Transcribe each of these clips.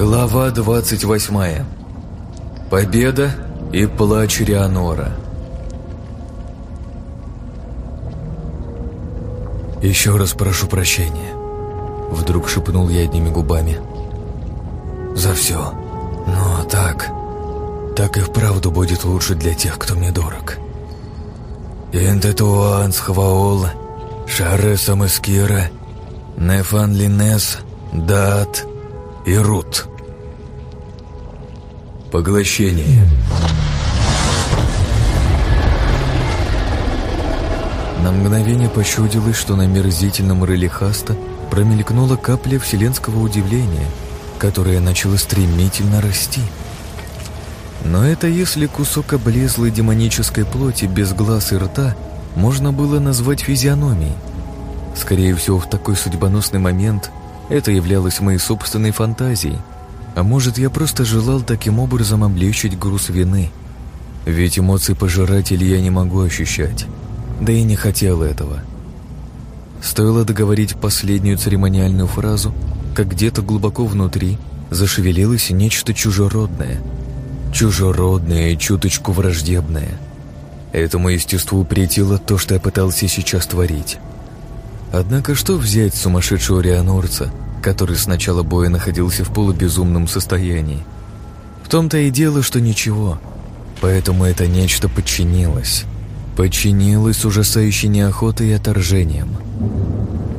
Глава 28. Победа и плач Рианора. «Еще раз прошу прощения», — вдруг шепнул я одними губами. «За все. Но так... Так и вправду будет лучше для тех, кто мне дорог. Интетуан Схваол, Шаре Самескира, Нефан Линес, Дат и Рут». Поглощение. На мгновение почудилось, что на мерзительном рыле Хаста промелькнула капля вселенского удивления, которая начала стремительно расти. Но это если кусок облезлой демонической плоти без глаз и рта можно было назвать физиономией. Скорее всего, в такой судьбоносный момент это являлось моей собственной фантазией – а может, я просто желал таким образом облегчить груз вины? Ведь эмоции пожирателя я не могу ощущать. Да и не хотел этого. Стоило договорить последнюю церемониальную фразу, как где-то глубоко внутри зашевелилось нечто чужеродное. Чужеродное и чуточку враждебное. Этому естеству претило то, что я пытался сейчас творить. Однако что взять сумасшедшего рианорца – который с начала боя находился в полубезумном состоянии. В том-то и дело, что ничего. Поэтому это нечто подчинилось. Подчинилось ужасающей неохотой и отторжением.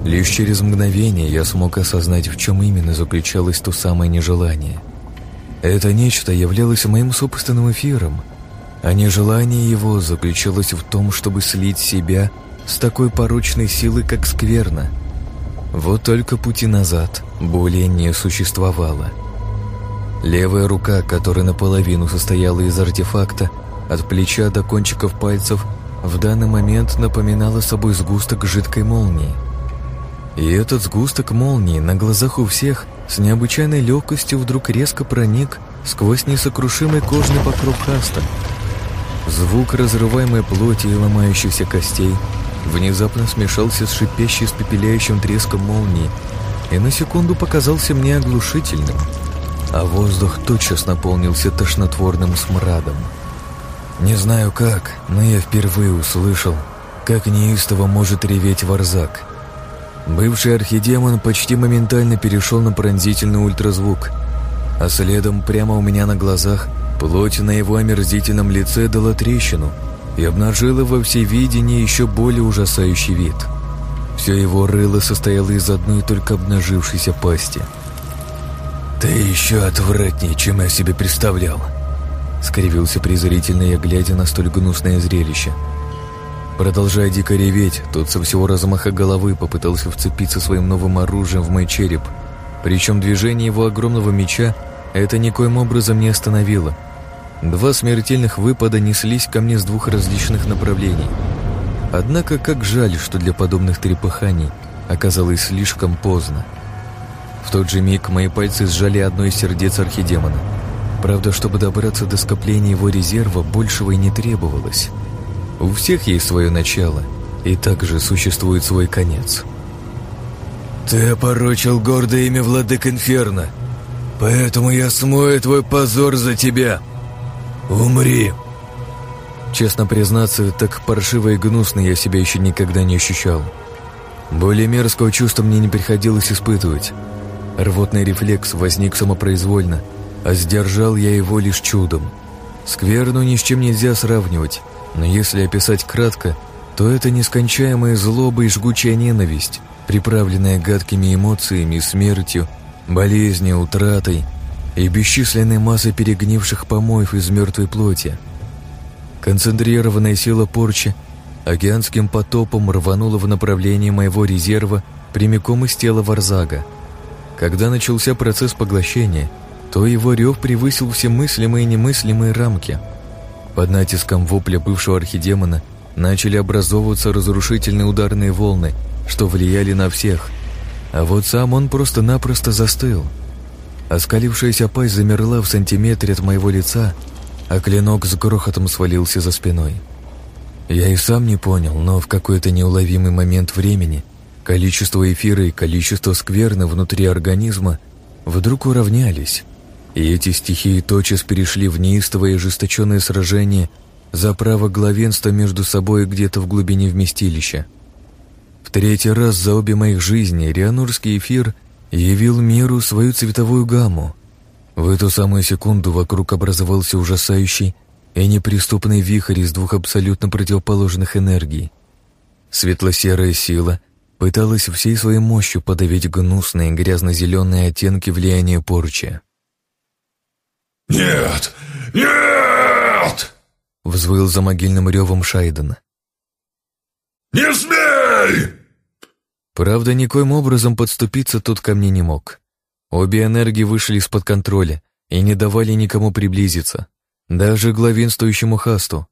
Лишь через мгновение я смог осознать, в чем именно заключалось то самое нежелание. Это нечто являлось моим собственным эфиром, а нежелание его заключалось в том, чтобы слить себя с такой порочной силой, как скверна – вот только пути назад более не существовало. Левая рука, которая наполовину состояла из артефакта, от плеча до кончиков пальцев, в данный момент напоминала собой сгусток жидкой молнии. И этот сгусток молнии на глазах у всех с необычайной легкостью вдруг резко проник сквозь несокрушимый кожный покров хаста. Звук разрываемой плоти и ломающихся костей – внезапно смешался с шипящей испепеляющим треском молнии и на секунду показался мне оглушительным, а воздух тотчас наполнился тошнотворным смрадом. Не знаю как, но я впервые услышал, как неистово может реветь варзак. Бывший архидемон почти моментально перешел на пронзительный ультразвук, а следом прямо у меня на глазах плоть на его омерзительном лице дала трещину — и обнажила во всевидении еще более ужасающий вид. Все его рыло состояло из одной только обнажившейся пасти. «Ты еще отвратнее, чем я себе представлял», — скривился презрительно я, глядя на столь гнусное зрелище. Продолжая дико реветь, тот со всего размаха головы попытался вцепиться своим новым оружием в мой череп, причем движение его огромного меча это никоим образом не остановило — Два смертельных выпада неслись ко мне с двух различных направлений. Однако, как жаль, что для подобных трепыханий оказалось слишком поздно. В тот же миг мои пальцы сжали одно из сердец архидемона. Правда, чтобы добраться до скопления его резерва, большего и не требовалось. У всех есть свое начало, и также существует свой конец. «Ты опорочил гордое имя владык Инферно, поэтому я смою твой позор за тебя!» «Умри!» Честно признаться, так паршиво и гнусно я себя еще никогда не ощущал. Более мерзкого чувства мне не приходилось испытывать. Рвотный рефлекс возник самопроизвольно, а сдержал я его лишь чудом. Скверну ни с чем нельзя сравнивать, но если описать кратко, то это нескончаемая злоба и жгучая ненависть, приправленная гадкими эмоциями, смертью, болезнью, утратой – и бесчисленной массой перегнивших помоев из мертвой плоти. Концентрированная сила порчи океанским потопом рванула в направлении моего резерва прямиком из тела Варзага. Когда начался процесс поглощения, то его рев превысил все мыслимые и немыслимые рамки. Под натиском вопля бывшего архидемона начали образовываться разрушительные ударные волны, что влияли на всех. А вот сам он просто-напросто застыл – Оскалившаяся пасть замерла в сантиметре от моего лица, а клинок с грохотом свалился за спиной. Я и сам не понял, но в какой-то неуловимый момент времени количество эфира и количество скверны внутри организма вдруг уравнялись, и эти стихии тотчас перешли в неистовое и ожесточенное сражение за право главенства между собой где-то в глубине вместилища. В третий раз за обе моих жизни рианурский эфир явил миру свою цветовую гамму. В эту самую секунду вокруг образовался ужасающий и неприступный вихрь из двух абсолютно противоположных энергий. Светло-серая сила пыталась всей своей мощью подавить гнусные грязно-зеленые оттенки влияния порчи. «Нет! Нет!» — взвыл за могильным ревом Шайден. «Не смей!» Правда, никоим образом подступиться тут ко мне не мог. Обе энергии вышли из-под контроля и не давали никому приблизиться, даже главенствующему Хасту.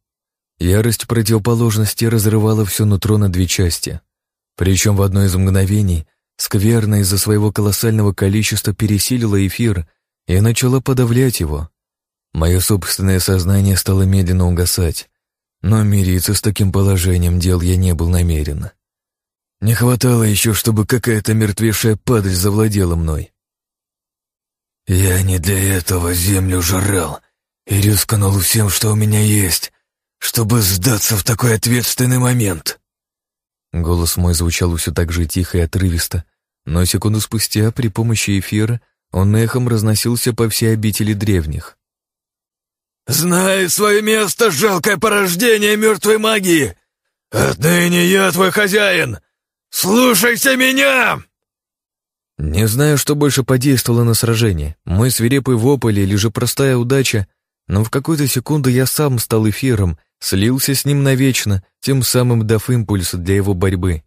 Ярость противоположности разрывала все нутро на две части. Причем в одно из мгновений скверно из-за своего колоссального количества пересилила эфир и начала подавлять его. Мое собственное сознание стало медленно угасать, но мириться с таким положением дел я не был намерен. Не хватало еще, чтобы какая-то мертвейшая падаль завладела мной. «Я не для этого землю жрал и рискнул всем, что у меня есть, чтобы сдаться в такой ответственный момент». Голос мой звучал все так же тихо и отрывисто, но секунду спустя при помощи эфира он эхом разносился по всей обители древних. «Знай свое место, жалкое порождение мертвой магии! Отныне я твой хозяин! Слушайся меня!» Не знаю, что больше подействовало на сражение, мой свирепый вопль или же простая удача, но в какую-то секунду я сам стал эфиром слился с ним навечно, тем самым дав импульс для его борьбы.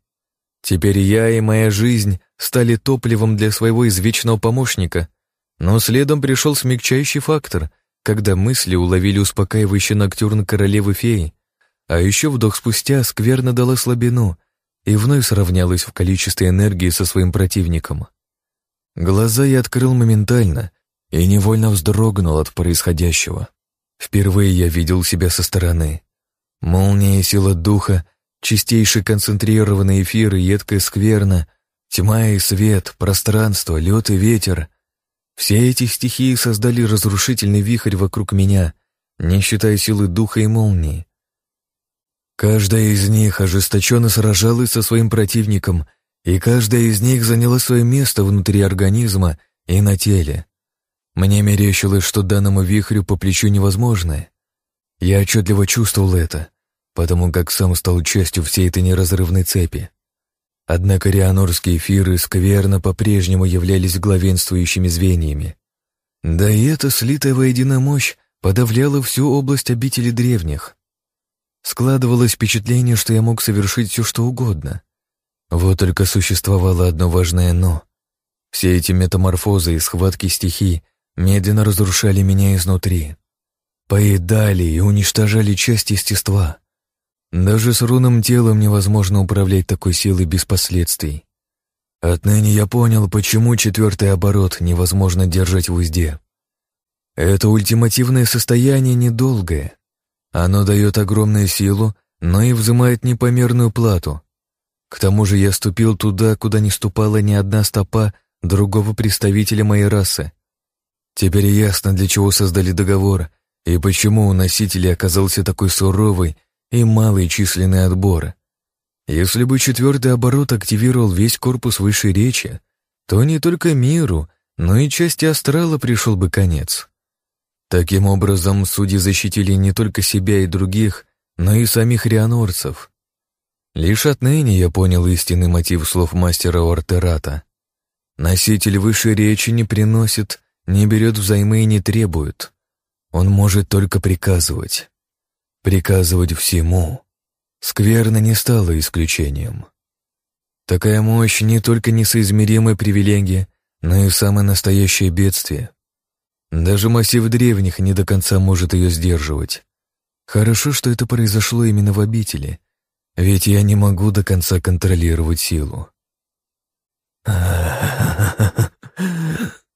Теперь я и моя жизнь стали топливом для своего извечного помощника, но следом пришел смягчающий фактор, когда мысли уловили успокаивающий ноктюрн королевы-феи, а еще вдох спустя скверно дала слабину и вновь сравнялась в количестве энергии со своим противником. Глаза я открыл моментально и невольно вздрогнул от происходящего. Впервые я видел себя со стороны. Молния и сила духа, чистейший концентрированный эфир и едкая скверна, тьма и свет, пространство, лед и ветер. Все эти стихии создали разрушительный вихрь вокруг меня, не считая силы духа и молнии. Каждая из них ожесточенно сражалась со своим противником, и каждая из них заняла свое место внутри организма и на теле. Мне мерещилось, что данному вихрю по плечу невозможное. Я отчетливо чувствовал это, потому как сам стал частью всей этой неразрывной цепи. Однако рианорские эфиры скверно по-прежнему являлись главенствующими звеньями. Да и эта слитая воедино мощь подавляла всю область обители древних. Складывалось впечатление, что я мог совершить все, что угодно. Вот только существовало одно важное «но». Все эти метаморфозы и схватки стихий медленно разрушали меня изнутри. Поедали и уничтожали часть естества. Даже с рунным телом невозможно управлять такой силой без последствий. Отныне я понял, почему четвертый оборот невозможно держать в узде. Это ультимативное состояние недолгое. Оно дает огромную силу, но и взимает непомерную плату. К тому же я ступил туда, куда не ступала ни одна стопа другого представителя моей расы. Теперь ясно, для чего создали договор и почему у носителей оказался такой суровый и малый численный отбор. Если бы четвертый оборот активировал весь корпус высшей речи, то не только миру, но и части астрала пришел бы конец. Таким образом, судьи защитили не только себя и других, но и самих рианорцев. Лишь отныне я понял истинный мотив слов мастера Ортерата. Носитель высшей речи не приносит не берет взаймы и не требует. Он может только приказывать. Приказывать всему. Скверно не стало исключением. Такая мощь не только несоизмеримая привилегия, но и самое настоящее бедствие. Даже массив древних не до конца может ее сдерживать. Хорошо, что это произошло именно в обители, ведь я не могу до конца контролировать силу.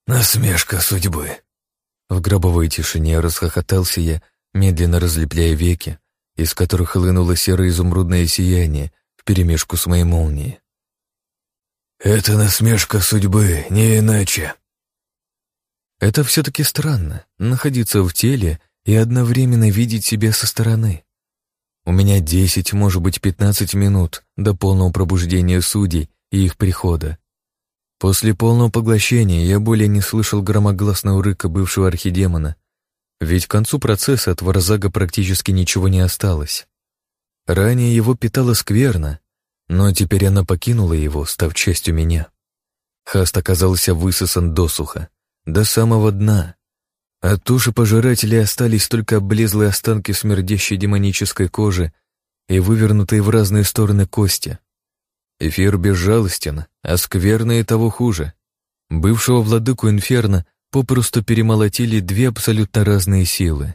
Насмешка судьбы. В гробовой тишине расхохотался я, медленно разлепляя веки, из которых хлынуло серо-изумрудное сияние вперемешку с моей молнией. «Это насмешка судьбы, не иначе». Это все-таки странно — находиться в теле и одновременно видеть себя со стороны. У меня 10, может быть, 15 минут до полного пробуждения судей и их прихода. После полного поглощения я более не слышал громогласного рыка бывшего архидемона, ведь к концу процесса от Варзага практически ничего не осталось. Ранее его питало скверно, но теперь она покинула его, став частью меня. Хаст оказался высосан досуха, до самого дна. От туши пожирателей остались только облезлые останки смердящей демонической кожи и вывернутые в разные стороны кости. Эфир безжалостен, а скверно того хуже. Бывшего владыку Инферно попросту перемолотили две абсолютно разные силы.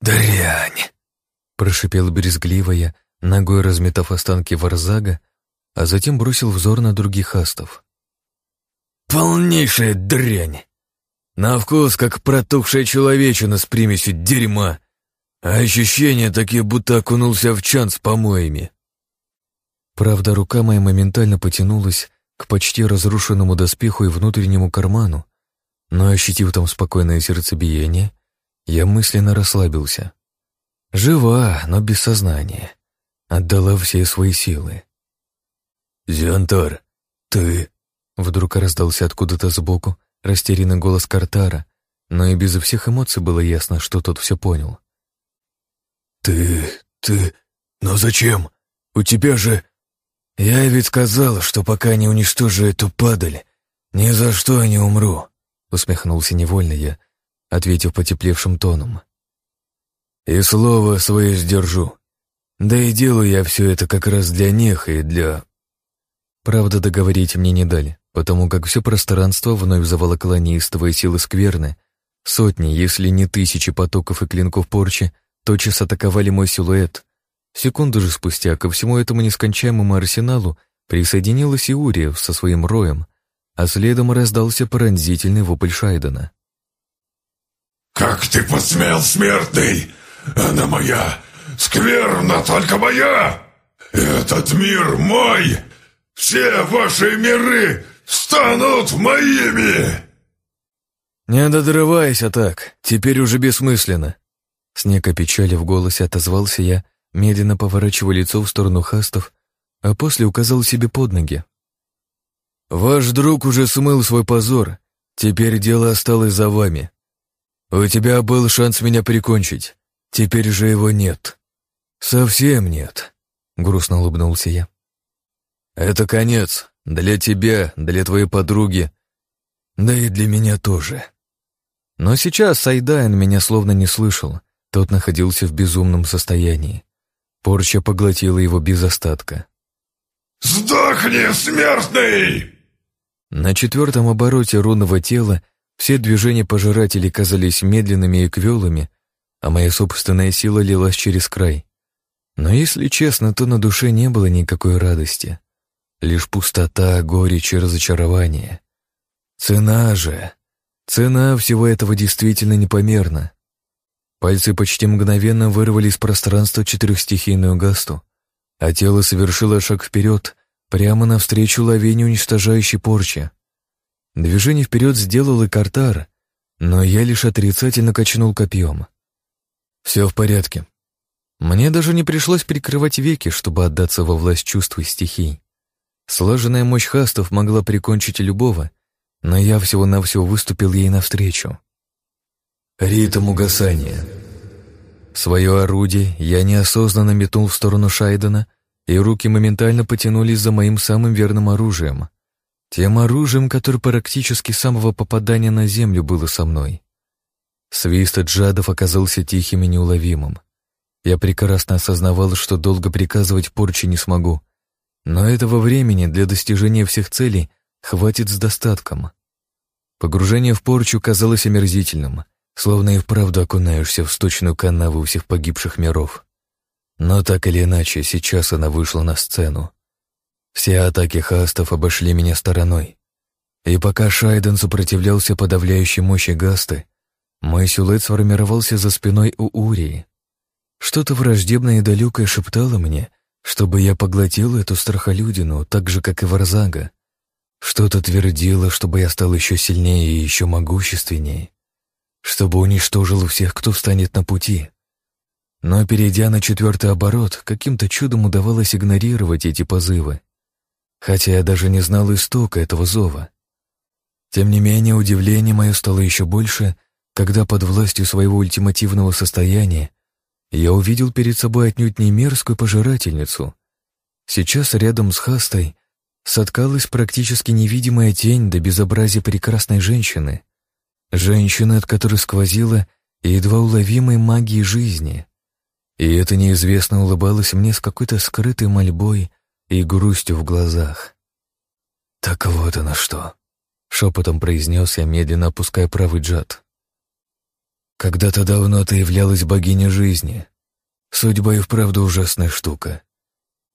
«Дрянь!» — прошипел брезгливая, ногой разметав останки Варзага, а затем бросил взор на других астов. «Полнейшая дрянь! На вкус, как протухшая человечина с примесью дерьма, а ощущения такие, будто окунулся в чан с помоями». Правда, рука моя моментально потянулась к почти разрушенному доспеху и внутреннему карману, но, ощутив там спокойное сердцебиение, я мысленно расслабился. Жива, но без сознания. Отдала все свои силы. «Зиантар, ты...» Вдруг раздался откуда-то сбоку растерянный голос Картара, но и без всех эмоций было ясно, что тот все понял. «Ты... ты... но зачем? У тебя же...» «Я ведь сказал, что пока не уничтожу эту падаль, ни за что не умру», — усмехнулся невольно я, ответив потеплевшим тоном. «И слово свое сдержу. Да и делаю я все это как раз для них и для...» Правда, договорить мне не дали, потому как все пространство вновь заволокла неистовая сила скверны. Сотни, если не тысячи потоков и клинков порчи тотчас атаковали мой силуэт. Секунду же спустя ко всему этому нескончаемому арсеналу присоединилась и Уриев со своим роем, а следом раздался пронзительный вопль Шайдена. «Как ты посмел, смертный? Она моя! Скверна только моя! Этот мир мой! Все ваши миры станут моими!» «Не додрывайся так, теперь уже бессмысленно!» С некой печали в голосе отозвался я, медленно поворачивая лицо в сторону хастов, а после указал себе под ноги. «Ваш друг уже смыл свой позор, теперь дело осталось за вами. У тебя был шанс меня прикончить, теперь же его нет. Совсем нет», — грустно улыбнулся я. «Это конец. Для тебя, для твоей подруги. Да и для меня тоже». Но сейчас Сайдайн меня словно не слышал. Тот находился в безумном состоянии. Порча поглотила его без остатка. «Сдохни, смертный!» На четвертом обороте рунного тела все движения пожирателей казались медленными и квелыми, а моя собственная сила лилась через край. Но если честно, то на душе не было никакой радости. Лишь пустота, горечь и разочарование. Цена же... Цена всего этого действительно непомерна. Пальцы почти мгновенно вырвали из пространства четырехстихийную гасту, а тело совершило шаг вперед, прямо навстречу лавине уничтожающей порчи. Движение вперед сделал и Картар, но я лишь отрицательно качнул копьем. Все в порядке. Мне даже не пришлось прикрывать веки, чтобы отдаться во власть чувств и стихий. Слаженная мощь хастов могла прикончить любого, но я всего-навсего выступил ей навстречу. Ритм угасания. Свое орудие я неосознанно метнул в сторону Шайдена, и руки моментально потянулись за моим самым верным оружием. Тем оружием, которое практически с самого попадания на землю было со мной. Свист джадов оказался тихим и неуловимым. Я прекрасно осознавал, что долго приказывать порчи не смогу, но этого времени для достижения всех целей хватит с достатком. Погружение в порчу казалось омерзительным, словно и вправду окунаешься в сточную канаву всех погибших миров. Но так или иначе, сейчас она вышла на сцену. Все атаки хастов обошли меня стороной. И пока Шайден сопротивлялся подавляющей мощи Гасты, мой силуэт сформировался за спиной у Урии. Что-то враждебное и далекое шептало мне, чтобы я поглотил эту страхолюдину, так же, как и Варзага. Что-то твердило, чтобы я стал еще сильнее и еще могущественнее, чтобы уничтожил всех, кто встанет на пути. Но, перейдя на четвертый оборот, каким-то чудом удавалось игнорировать эти позывы, хотя я даже не знал истока этого зова. Тем не менее, удивление мое стало еще больше, когда под властью своего ультимативного состояния я увидел перед собой отнюдь не мерзкую пожирательницу. Сейчас рядом с Хастой соткалась практически невидимая тень до безобразия прекрасной женщины. Женщины, от которой сквозила едва уловимой магии жизни. И эта неизвестно улыбалась мне с какой-то скрытой мольбой и грустью в глазах. «Так вот оно что!» — шепотом произнес я, медленно опуская правый джад. «Когда-то давно ты являлась богиней жизни. Судьба и вправду ужасная штука.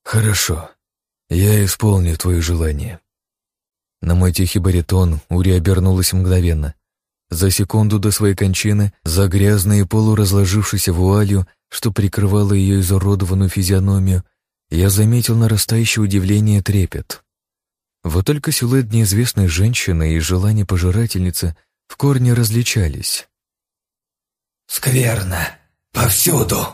Хорошо, я исполню твое желание». На мой тихий баритон Ури обернулась мгновенно. За секунду до своей кончины, за грязной и полуразложившейся вуалью, что прикрывало ее изуродованную физиономию, я заметил нарастающее удивление трепет. Вот только силуэт неизвестной женщины и желание пожирательницы в корне различались. «Скверно! Повсюду!»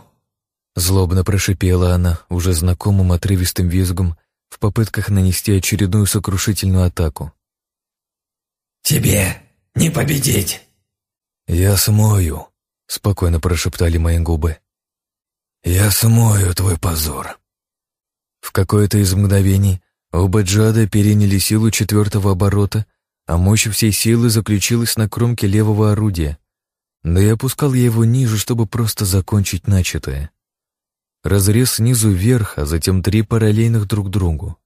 Злобно прошипела она, уже знакомым отрывистым визгом, в попытках нанести очередную сокрушительную атаку. «Тебе не победить!» «Я смою», — спокойно прошептали мои губы. «Я смою твой позор». В какое-то из мгновений оба джада переняли силу четвертого оборота, а мощь всей силы заключилась на кромке левого орудия. Да и опускал я его ниже, чтобы просто закончить начатое. Разрез снизу вверх, а затем три параллельных друг другу.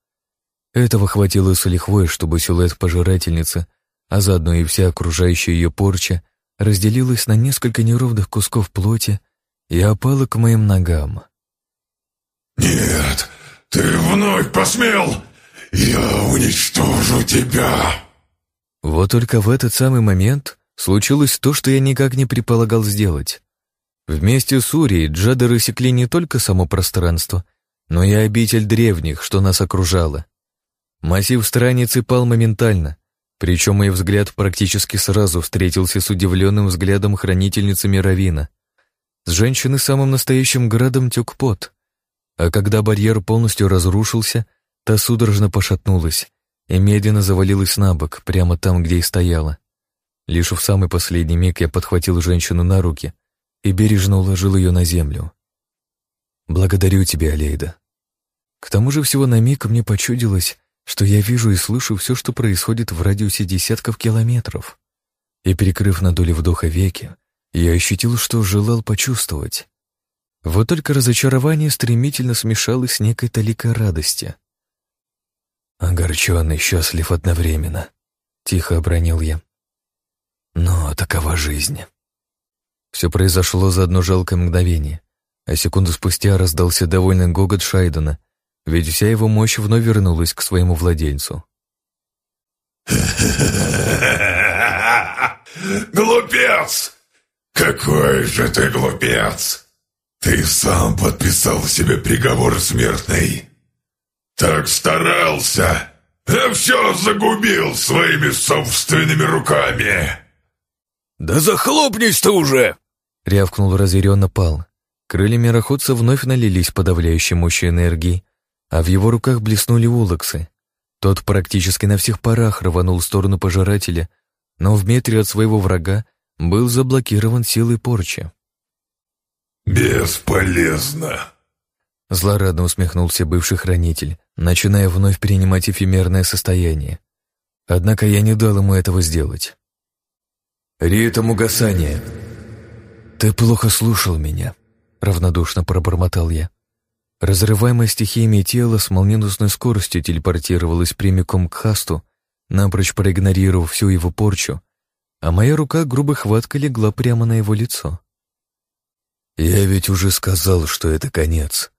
Этого хватило с лихвой, чтобы силуэт пожирательницы, а заодно и вся окружающая ее порча, разделилась на несколько неровных кусков плоти и опала к моим ногам. «Нет, ты вновь посмел! Я уничтожу тебя!» Вот только в этот самый момент случилось то, что я никак не предполагал сделать. Вместе с Урией джады рассекли не только само пространство, но и обитель древних, что нас окружало. Массив страницы пал моментально, причем мой взгляд практически сразу встретился с удивленным взглядом хранительницы Мировина. С женщины самым настоящим градом тек пот, а когда барьер полностью разрушился, та судорожно пошатнулась и медленно завалилась на бок, прямо там, где и стояла. Лишь в самый последний миг я подхватил женщину на руки и бережно уложил ее на землю. «Благодарю тебя, Алейда». К тому же всего на миг мне почудилось, что я вижу и слышу все, что происходит в радиусе десятков километров. И, перекрыв на долю вдоха веки, я ощутил, что желал почувствовать. Вот только разочарование стремительно смешалось с некой толикой радости. «Огорчен и счастлив одновременно», — тихо обронил я. «Но такова жизнь». Все произошло за одно жалкое мгновение, а секунду спустя раздался довольный гогот Шайдена, ведь вся его мощь вновь вернулась к своему владельцу. Глупец! Какой же ты глупец! Ты сам подписал себе приговор смертный. Так старался, а все загубил своими собственными руками. «Да захлопнись ты уже!» — рявкнул разъяренно Пал. Крылья мироходца вновь налились подавляющей мощью энергии, а в его руках блеснули улоксы. Тот практически на всех парах рванул в сторону пожирателя, но в метре от своего врага был заблокирован силой порчи. «Бесполезно!» Злорадно усмехнулся бывший хранитель, начиная вновь принимать эфемерное состояние. Однако я не дал ему этого сделать. «Ритм угасания». «Ты плохо слушал меня», — равнодушно пробормотал я. Разрываемое стихиями тело с молниеносной скоростью телепортировалось прямиком к Хасту, напрочь проигнорировав всю его порчу, а моя рука грубой хваткой легла прямо на его лицо. «Я ведь уже сказал, что это конец.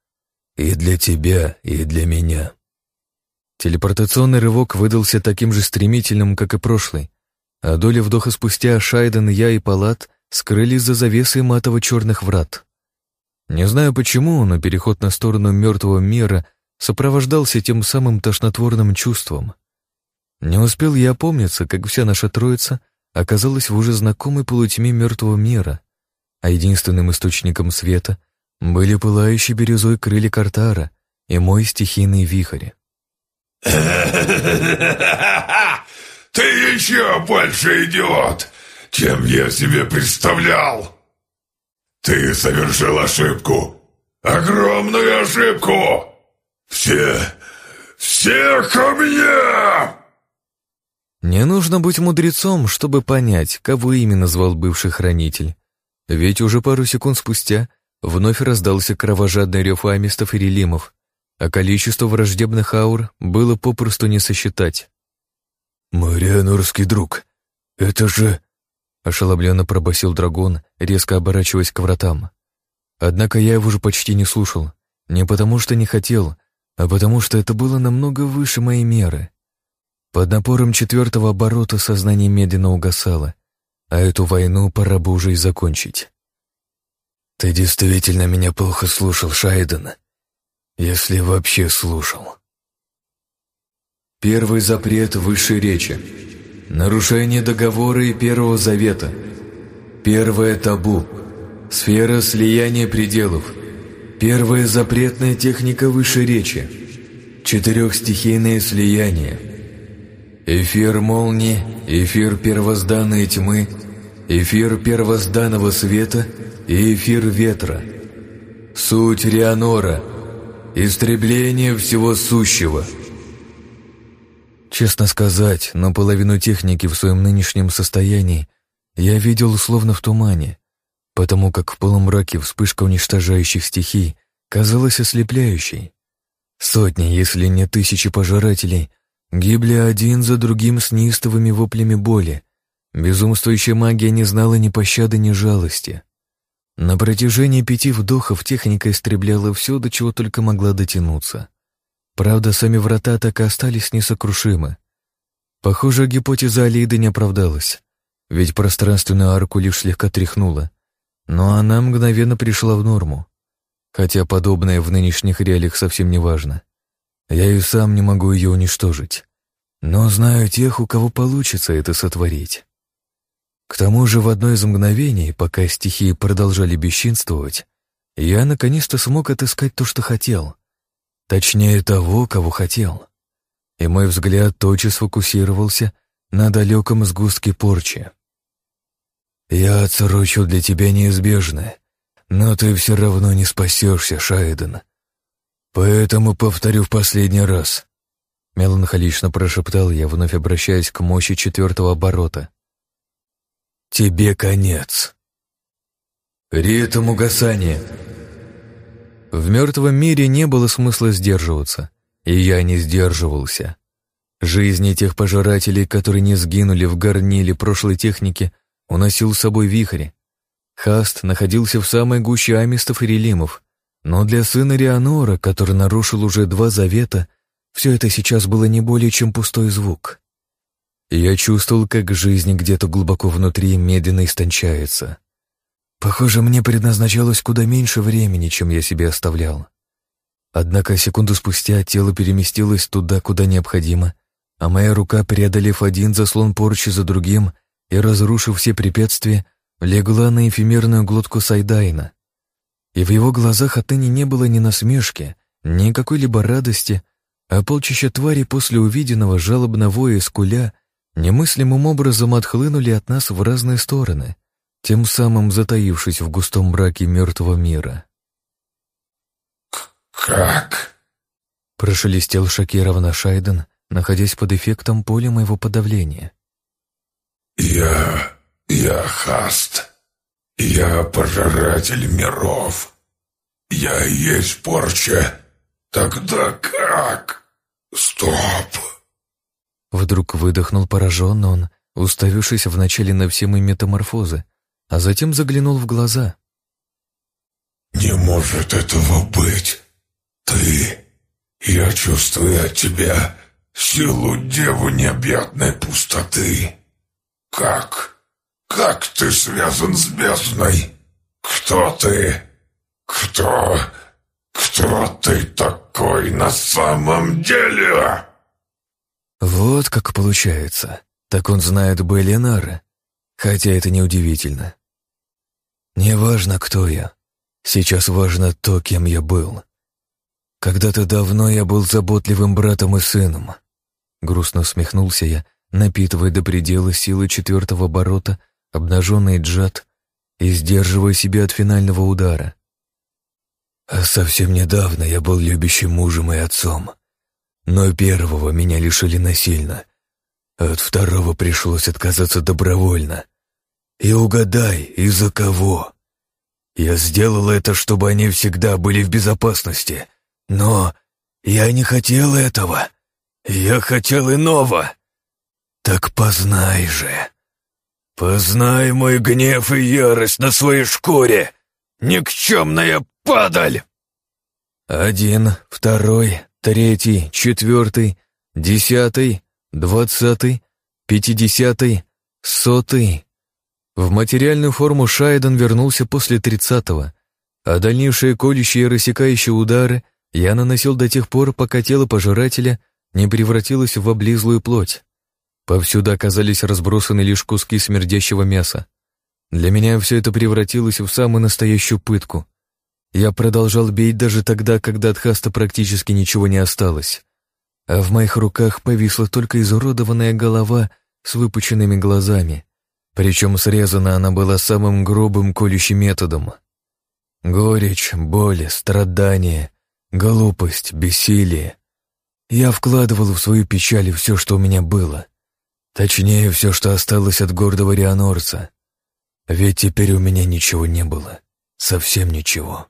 И для тебя, и для меня». Телепортационный рывок выдался таким же стремительным, как и прошлый, а доля вдоха спустя Шайден, я и Палат скрылись за завесой матово-черных врат. Не знаю почему, но переход на сторону мертвого мира сопровождался тем самым тошнотворным чувством. Не успел я опомниться, как вся наша троица оказалась в уже знакомой полутьме мертвого мира, а единственным источником света были пылающие бирюзой крылья Картара и мой стихийный вихрь. Ты еще больше идиот, чем я себе представлял! Ты совершил ошибку! Огромную ошибку! Все... все ко мне!» Не нужно быть мудрецом, чтобы понять, кого именно звал бывший хранитель. Ведь уже пару секунд спустя вновь раздался кровожадный рев амистов и релимов, а количество враждебных аур было попросту не сосчитать. «Марианорский друг, это же...» Ошеломленно пробасил дракон, резко оборачиваясь к вратам. Однако я его уже почти не слушал. Не потому что не хотел, а потому что это было намного выше моей меры. Под напором четвертого оборота сознание медленно угасало, а эту войну пора бы уже и закончить. «Ты действительно меня плохо слушал, Шайден, если вообще слушал». Первый запрет высшей речи. Нарушение договора и Первого Завета. Первое табу. Сфера слияния пределов. Первая запретная техника высшей речи. Четырехстихийное слияние. Эфир молнии, эфир первозданной тьмы, эфир первозданного света и эфир ветра. Суть Рианора. Истребление всего сущего. Честно сказать, наполовину техники в своем нынешнем состоянии я видел словно в тумане, потому как в полумраке вспышка уничтожающих стихий казалась ослепляющей. Сотни, если не тысячи пожирателей, гибли один за другим с неистовыми воплями боли. Безумствующая магия не знала ни пощады, ни жалости. На протяжении пяти вдохов техника истребляла все, до чего только могла дотянуться. Правда, сами врата так и остались несокрушимы. Похоже, гипотеза Алиды не оправдалась, ведь пространственную арку лишь слегка тряхнула, но она мгновенно пришла в норму. Хотя подобное в нынешних реалиях совсем не важно. Я и сам не могу ее уничтожить, но знаю тех, у кого получится это сотворить. К тому же в одно из мгновений, пока стихии продолжали бесчинствовать, я наконец-то смог отыскать то, что хотел. Точнее, того, кого хотел. И мой взгляд тотчас сфокусировался на далеком сгустке порчи. «Я отсрочил для тебя неизбежное, но ты все равно не спасешься, Шайден. Поэтому повторю в последний раз», — меланхолично прошептал я, вновь обращаясь к мощи четвертого оборота. «Тебе конец». Ритм угасания. В мертвом мире не было смысла сдерживаться, и я не сдерживался. Жизни тех пожирателей, которые не сгинули в горниле прошлой техники, уносил с собой вихрь. Хаст находился в самой гуще амистов и релимов, но для сына Рианора, который нарушил уже два завета, все это сейчас было не более чем пустой звук. Я чувствовал, как жизнь где-то глубоко внутри медленно истончается. Похоже, мне предназначалось куда меньше времени, чем я себе оставлял. Однако секунду спустя тело переместилось туда, куда необходимо, а моя рука, преодолев один заслон порчи за другим и разрушив все препятствия, легла на эфемерную глотку Сайдайна. И в его глазах отныне не было ни насмешки, ни какой-либо радости, а полчища твари после увиденного жалобного и скуля немыслимым образом отхлынули от нас в разные стороны — тем самым затаившись в густом мраке мертвого мира. «Как?» — прошелестел шокированно Шайден, находясь под эффектом поля моего подавления. «Я... я Хаст. Я пожиратель миров. Я есть порча. Тогда как? Стоп!» Вдруг выдохнул пораженно он, уставившись вначале на все мои метаморфозы, а затем заглянул в глаза. «Не может этого быть! Ты... Я чувствую от тебя силу деву необъятной пустоты. Как? Как ты связан с бездной? Кто ты? Кто... Кто ты такой на самом деле?» Вот как получается. Так он знает Беллинара. Хотя это неудивительно. Неважно, кто я. Сейчас важно то, кем я был. Когда-то давно я был заботливым братом и сыном. Грустно усмехнулся я, напитывая до предела силы четвертого оборота обнаженный джад и сдерживая себя от финального удара. А совсем недавно я был любящим мужем и отцом. Но первого меня лишили насильно, а от второго пришлось отказаться добровольно. И угадай, из-за кого? Я сделал это, чтобы они всегда были в безопасности. Но я не хотел этого. Я хотел иного. Так познай же. Познай мой гнев и ярость на своей шкуре, никчемная падаль! Один, второй, третий, четвертый, десятый, двадцатый, пятидесятый, сотый. В материальную форму Шайден вернулся после тридцатого, а дальнейшие колющие и рассекающие удары я наносил до тех пор, пока тело пожирателя не превратилось в облизлую плоть. Повсюду оказались разбросаны лишь куски смердящего мяса. Для меня все это превратилось в самую настоящую пытку. Я продолжал бить даже тогда, когда от Хаста практически ничего не осталось. А в моих руках повисла только изуродованная голова с выпученными глазами. Причем срезана она была самым грубым колющим методом. Горечь, боль, страдания, глупость, бессилие. Я вкладывал в свою печаль все, что у меня было. Точнее, все, что осталось от гордого Рианорца. Ведь теперь у меня ничего не было. Совсем ничего.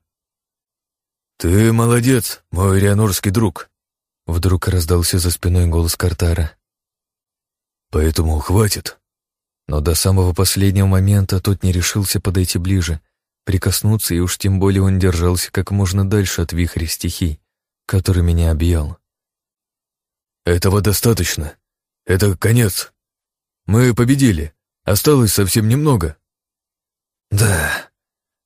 «Ты молодец, мой рианорский друг», — вдруг раздался за спиной голос Картара. «Поэтому хватит». Но до самого последнего момента тот не решился подойти ближе, прикоснуться, и уж тем более он держался как можно дальше от вихря стихий, который меня объял. «Этого достаточно. Это конец. Мы победили. Осталось совсем немного». «Да,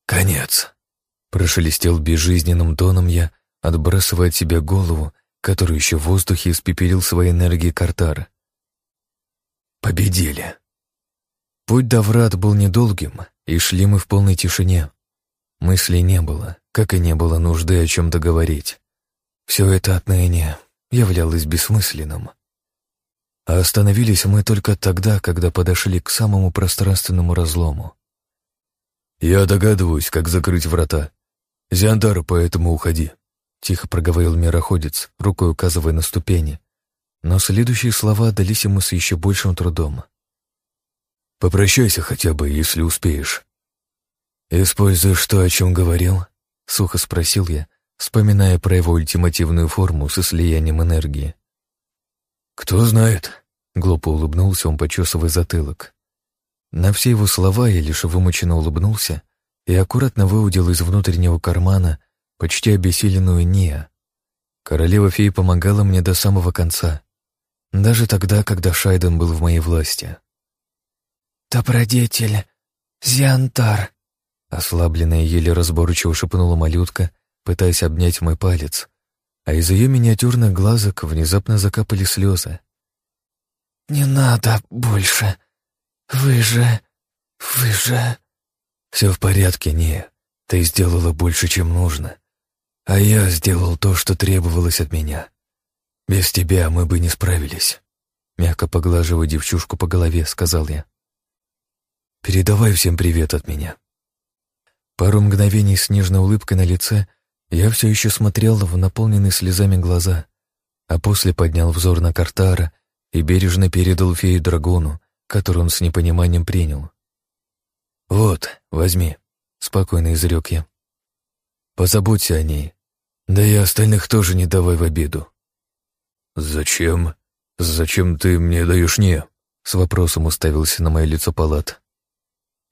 конец», — прошелестел безжизненным тоном я, отбрасывая от себя голову, которую еще в воздухе испепелил своей энергией Картара. «Победили». Путь до врат был недолгим, и шли мы в полной тишине. Мыслей не было, как и не было нужды о чем-то говорить. Все это отныне являлось бессмысленным. А остановились мы только тогда, когда подошли к самому пространственному разлому. «Я догадываюсь, как закрыть врата. Зиандара, поэтому уходи», — тихо проговорил мироходец, рукой указывая на ступени. Но следующие слова дались ему с еще большим трудом. «Попрощайся хотя бы, если успеешь». «Используешь то, о чем говорил?» — сухо спросил я, вспоминая про его ультимативную форму со слиянием энергии. «Кто знает?» — глупо улыбнулся он, почесывая затылок. На все его слова я лишь вымученно улыбнулся и аккуратно выудил из внутреннего кармана почти обессиленную Ния. Королева фей помогала мне до самого конца, даже тогда, когда Шайден был в моей власти. «Добродетель, Зиантар!» Ослабленная еле разборчиво шепнула малютка, пытаясь обнять мой палец, а из ее миниатюрных глазок внезапно закапали слезы. «Не надо больше. Вы же... вы же...» «Все в порядке, не. Ты сделала больше, чем нужно. А я сделал то, что требовалось от меня. Без тебя мы бы не справились». Мягко поглаживая девчушку по голове, сказал я. «Передавай всем привет от меня». Пару мгновений с нежной улыбкой на лице я все еще смотрел в наполненные слезами глаза, а после поднял взор на Картара и бережно передал фею драгону, которую он с непониманием принял. «Вот, возьми», — спокойно изрек я. «Позаботься о ней, да и остальных тоже не давай в обиду». «Зачем? Зачем ты мне даешь не?» — с вопросом уставился на мое лицо палат.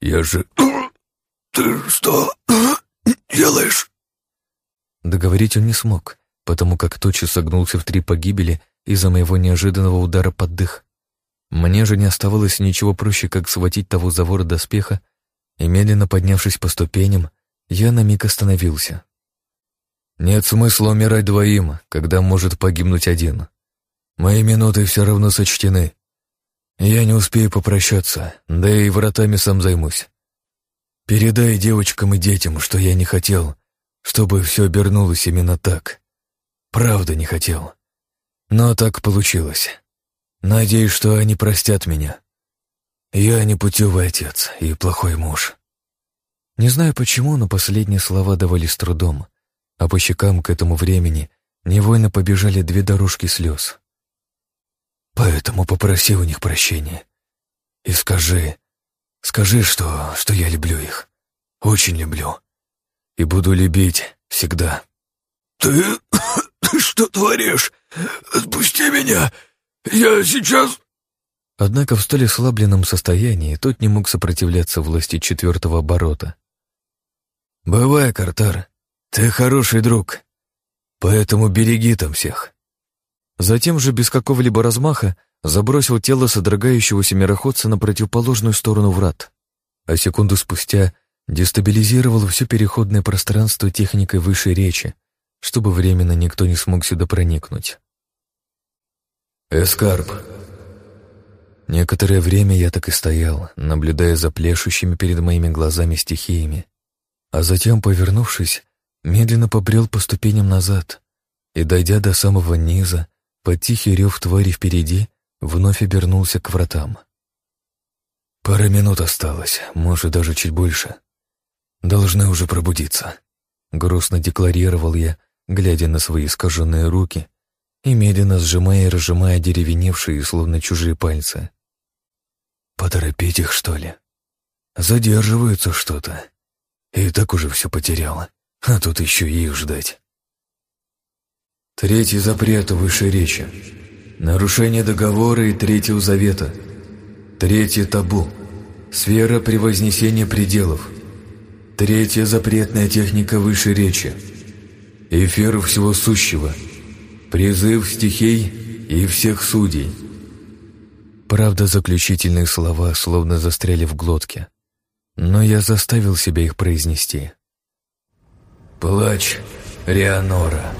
«Я же...» «Ты что делаешь?» Договорить он не смог, потому как тотчас согнулся в три погибели из-за моего неожиданного удара под дых. Мне же не оставалось ничего проще, как схватить того за ворот доспеха, и, медленно поднявшись по ступеням, я на миг остановился. Нет смысла умирать двоим, когда может погибнуть один. Мои минуты все равно сочтены. Я не успею попрощаться, да и вратами сам займусь. Передай девочкам и детям, что я не хотел, чтобы все обернулось именно так. Правда не хотел. Но так получилось. Надеюсь, что они простят меня. Я не путевый отец и плохой муж. Не знаю почему, но последние слова давались трудом, а по щекам к этому времени невольно побежали две дорожки слез. Поэтому попроси у них прощения. И скажи, скажи, что, что я люблю их. Очень люблю. И буду любить всегда. Ты... ты что творишь? Отпусти меня! Я сейчас... Однако в столь ослабленном состоянии тот не мог сопротивляться власти четвертого оборота. «Бывай, Картар, ты хороший друг, поэтому береги там всех». Затем же, без какого-либо размаха, забросил тело содрогающегося мироходца на противоположную сторону врат, а секунду спустя дестабилизировал все переходное пространство техникой высшей речи, чтобы временно никто не смог сюда проникнуть. «Эскарп». Некоторое время я так и стоял, наблюдая за плешущими перед моими глазами стихиями, а затем, повернувшись, медленно побрел по ступеням назад и, дойдя до самого низа, под тихий рев твари впереди вновь обернулся к вратам. Пара минут осталось, может, даже чуть больше. Должны уже пробудиться. Грустно декларировал я, глядя на свои искаженные руки и медленно сжимая и разжимая деревеневшие, словно чужие пальцы. Поторопить их, что ли? Задерживаются что-то. И так уже все потеряла, а тут еще и их ждать. Третий запрет высшей речи. Нарушение договора и третьего завета. Третье табу. Сфера превознесения пределов. Третья запретная техника высшей речи. Эфир всего сущего. Призыв стихий и всех судей. Правда, заключительные слова словно застряли в глотке. Но я заставил себя их произнести. «Плач, Рианора».